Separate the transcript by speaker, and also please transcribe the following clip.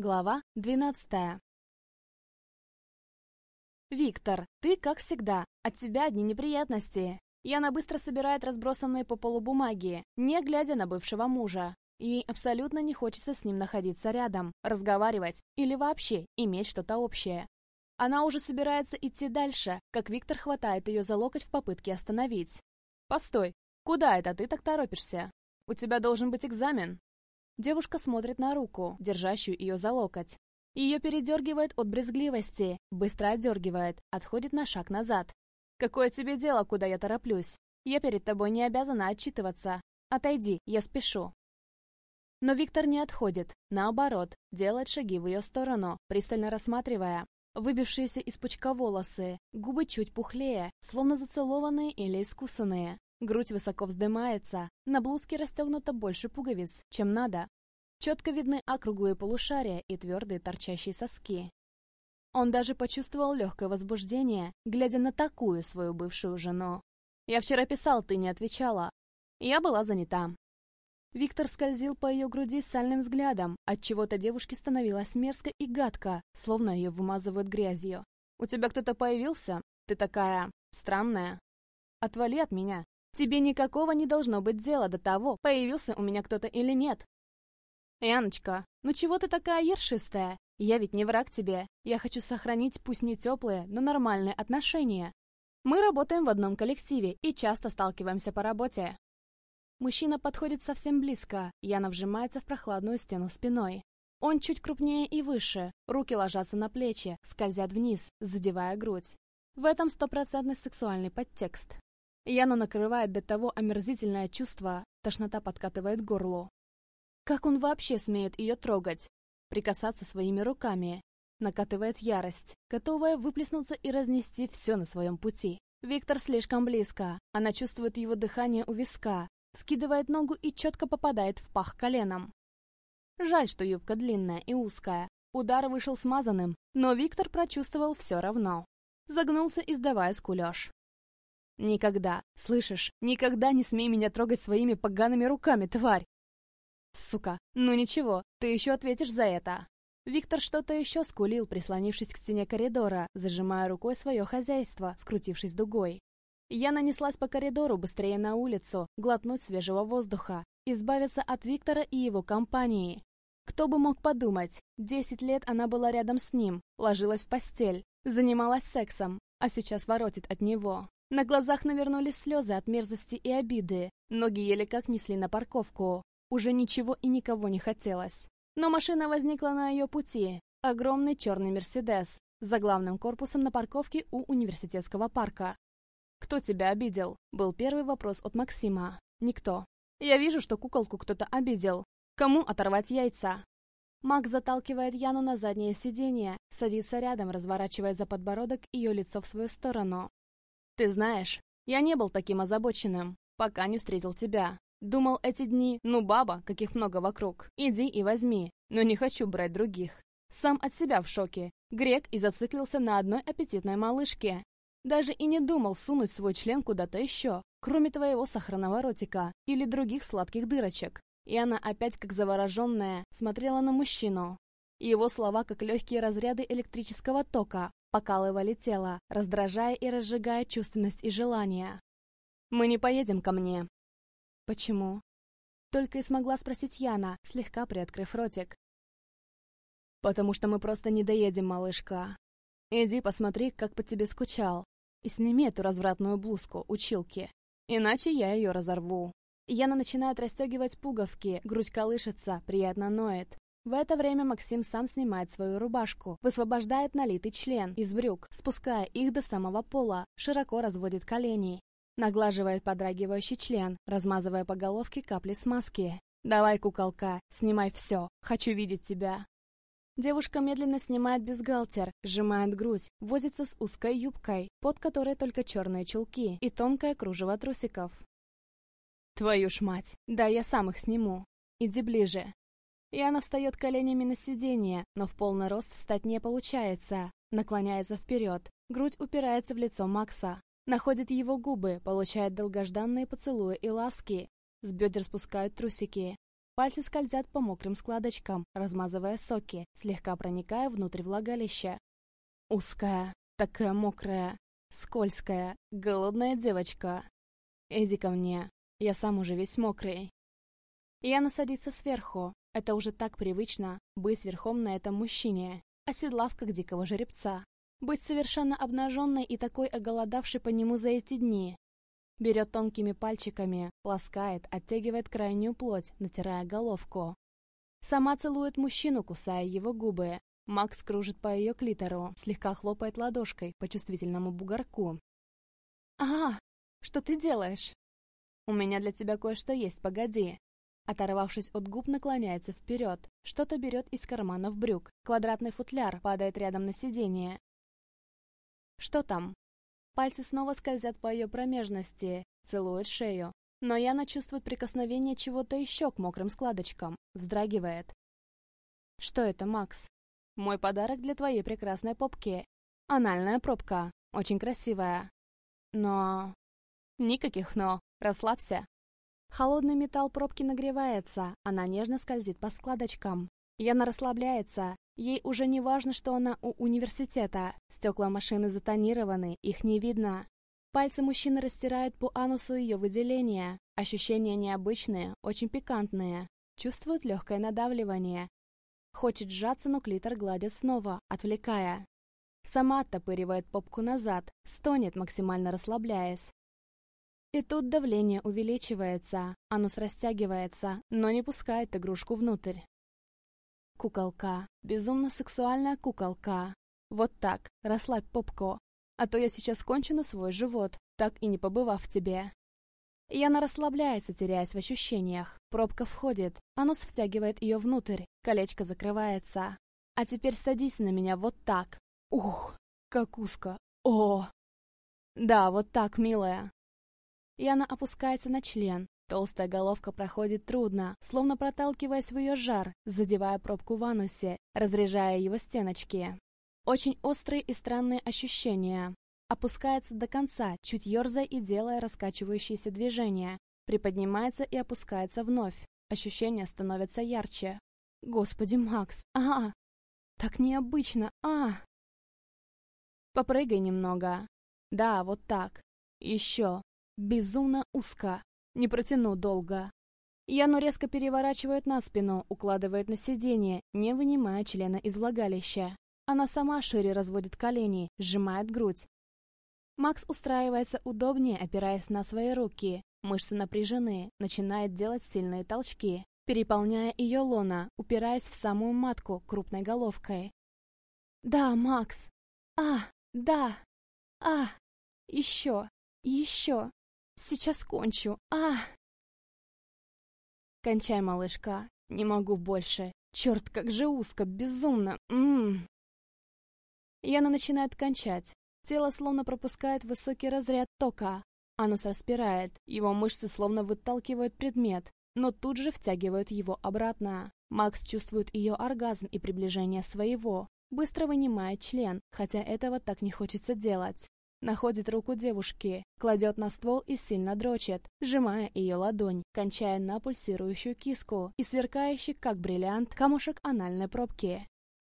Speaker 1: Глава 12 «Виктор, ты, как всегда, от тебя одни неприятности». Яна быстро собирает разбросанные по полу бумаги, не глядя на бывшего мужа. Ей абсолютно не хочется с ним находиться рядом, разговаривать или вообще иметь что-то общее. Она уже собирается идти дальше, как Виктор хватает ее за локоть в попытке остановить. «Постой, куда это ты так торопишься? У тебя должен быть экзамен». Девушка смотрит на руку, держащую ее за локоть. Ее передергивает от брезгливости, быстро отдергивает, отходит на шаг назад. «Какое тебе дело, куда я тороплюсь? Я перед тобой не обязана отчитываться. Отойди, я спешу». Но Виктор не отходит, наоборот, делает шаги в ее сторону, пристально рассматривая. Выбившиеся из пучка волосы, губы чуть пухлее, словно зацелованные или искусанные. Грудь высоко вздымается, на блузке расстегнуто больше пуговиц, чем надо. Четко видны округлые полушария и твердые торчащие соски. Он даже почувствовал легкое возбуждение, глядя на такую свою бывшую жену. «Я вчера писал, ты не отвечала. Я была занята». Виктор скользил по ее груди сальным взглядом, от чего то девушке становилось мерзко и гадко, словно ее вымазывают грязью. «У тебя кто-то появился? Ты такая... странная. Отвали от меня. Тебе никакого не должно быть дела до того, появился у меня кто-то или нет. Яночка, ну чего ты такая ершистая? Я ведь не враг тебе. Я хочу сохранить пусть не теплые, но нормальные отношения. Мы работаем в одном коллективе и часто сталкиваемся по работе. Мужчина подходит совсем близко, Яна вжимается в прохладную стену спиной. Он чуть крупнее и выше, руки ложатся на плечи, скользят вниз, задевая грудь. В этом стопроцентный сексуальный подтекст. Яну накрывает до того омерзительное чувство, тошнота подкатывает горлу. Как он вообще смеет ее трогать? Прикасаться своими руками? Накатывает ярость, готовая выплеснуться и разнести все на своем пути. Виктор слишком близко. Она чувствует его дыхание у виска, скидывает ногу и четко попадает в пах коленом. Жаль, что юбка длинная и узкая. Удар вышел смазанным, но Виктор прочувствовал все равно. Загнулся, издавая скулеж. «Никогда, слышишь, никогда не смей меня трогать своими погаными руками, тварь!» «Сука, ну ничего, ты еще ответишь за это!» Виктор что-то еще скулил, прислонившись к стене коридора, зажимая рукой свое хозяйство, скрутившись дугой. Я нанеслась по коридору быстрее на улицу, глотнуть свежего воздуха, избавиться от Виктора и его компании. Кто бы мог подумать, десять лет она была рядом с ним, ложилась в постель, занималась сексом, а сейчас воротит от него. На глазах навернулись слезы от мерзости и обиды. Ноги еле как несли на парковку. Уже ничего и никого не хотелось. Но машина возникла на ее пути. Огромный черный «Мерседес» за главным корпусом на парковке у университетского парка. «Кто тебя обидел?» — был первый вопрос от Максима. «Никто. Я вижу, что куколку кто-то обидел. Кому оторвать яйца?» Макс заталкивает Яну на заднее сиденье, садится рядом, разворачивая за подбородок ее лицо в свою сторону. Ты знаешь, я не был таким озабоченным, пока не встретил тебя. Думал эти дни, ну баба, каких много вокруг, иди и возьми, но не хочу брать других. Сам от себя в шоке. Грек и зациклился на одной аппетитной малышке. Даже и не думал сунуть свой член куда-то еще, кроме твоего сахарного ротика или других сладких дырочек. И она опять, как завороженная, смотрела на мужчину. Его слова, как легкие разряды электрического тока, покалывали тело, раздражая и разжигая чувственность и желание. «Мы не поедем ко мне». «Почему?» Только и смогла спросить Яна, слегка приоткрыв ротик. «Потому что мы просто не доедем, малышка. Иди посмотри, как по тебе скучал, и сними эту развратную блузку, училки, иначе я ее разорву». Яна начинает расстегивать пуговки, грудь колышется, приятно ноет. В это время Максим сам снимает свою рубашку, высвобождает налитый член из брюк, спуская их до самого пола, широко разводит колени. Наглаживает подрагивающий член, размазывая по головке капли смазки. «Давай, куколка, снимай все, хочу видеть тебя». Девушка медленно снимает бюстгальтер, сжимает грудь, возится с узкой юбкой, под которой только черные чулки и тонкое кружево трусиков. «Твою ж мать! Да, я сам их сниму. Иди ближе, Яна встает коленями на сиденье, но в полный рост встать не получается. Наклоняется вперед, грудь упирается в лицо Макса. Находит его губы, получает долгожданные поцелуи и ласки. С бедер спускают трусики. Пальцы скользят по мокрым складочкам, размазывая соки, слегка проникая внутрь влагалища. Узкая, такая мокрая, скользкая, голодная девочка. Иди ко мне, я сам уже весь мокрый. Яна садится сверху. Это уже так привычно, быть верхом на этом мужчине, оседлав как дикого жеребца. Быть совершенно обнаженной и такой оголодавшей по нему за эти дни. Берет тонкими пальчиками, ласкает, оттягивает крайнюю плоть, натирая головку. Сама целует мужчину, кусая его губы. Макс кружит по ее клитору, слегка хлопает ладошкой по чувствительному бугорку. «А, что ты делаешь?» «У меня для тебя кое-что есть, погоди». Оторвавшись от губ, наклоняется вперед. Что-то берет из карманов брюк. Квадратный футляр падает рядом на сиденье. «Что там?» Пальцы снова скользят по ее промежности, целуют шею. Но Яна чувствует прикосновение чего-то еще к мокрым складочкам, вздрагивает. «Что это, Макс?» «Мой подарок для твоей прекрасной попки. Анальная пробка. Очень красивая. Но...» «Никаких «но». Расслабься». Холодный металл пробки нагревается, она нежно скользит по складочкам. Яна расслабляется, Ей уже не важно, что она у университета. Стекла машины затонированы, их не видно. Пальцы мужчины растирают по анусу ее выделения. Ощущения необычные, очень пикантные. Чувствует легкое надавливание. Хочет сжаться, но клитор гладит снова, отвлекая. Сама оттопыривает попку назад, стонет, максимально расслабляясь. И тут давление увеличивается, анус растягивается, но не пускает игрушку внутрь. Куколка. Безумно сексуальная куколка. Вот так, расслабь попку. А то я сейчас кончу на свой живот, так и не побывав в тебе. Яна расслабляется, теряясь в ощущениях. Пробка входит, анус втягивает ее внутрь, колечко закрывается. А теперь садись на меня вот так. Ух, как узко. О! Да, вот так, милая. Яна опускается на член, Толстая головка проходит трудно, словно проталкиваясь в ее жар, задевая пробку в анусе, разряжая его стеночки. Очень острые и странные ощущения. Опускается до конца, чуть ерзая и делая раскачивающиеся движения. Приподнимается и опускается вновь. Ощущения становятся ярче. Господи, Макс, а, Так необычно, а! Попрыгай немного. Да, вот так. Еще. Безумно узко. Не протяну долго. Яну резко переворачивает на спину, укладывает на сиденье, не вынимая члена из влагалища. Она сама шире разводит колени, сжимает грудь. Макс устраивается удобнее, опираясь на свои руки. Мышцы напряжены, начинает делать сильные толчки, переполняя ее лона, упираясь в самую матку крупной головкой. «Да, Макс! А, да! А! Еще! Еще! Сейчас кончу. А! Кончай, малышка. Не могу больше. Черт, как же узко, безумно. Ммм. Яна начинает кончать. Тело словно пропускает высокий разряд тока. Анус распирает, его мышцы словно выталкивают предмет, но тут же втягивают его обратно. Макс чувствует ее оргазм и приближение своего, быстро вынимает член, хотя этого так не хочется делать. Находит руку девушки, кладет на ствол и сильно дрочит, сжимая ее ладонь, кончая на пульсирующую киску и сверкающий, как бриллиант, камушек анальной пробки.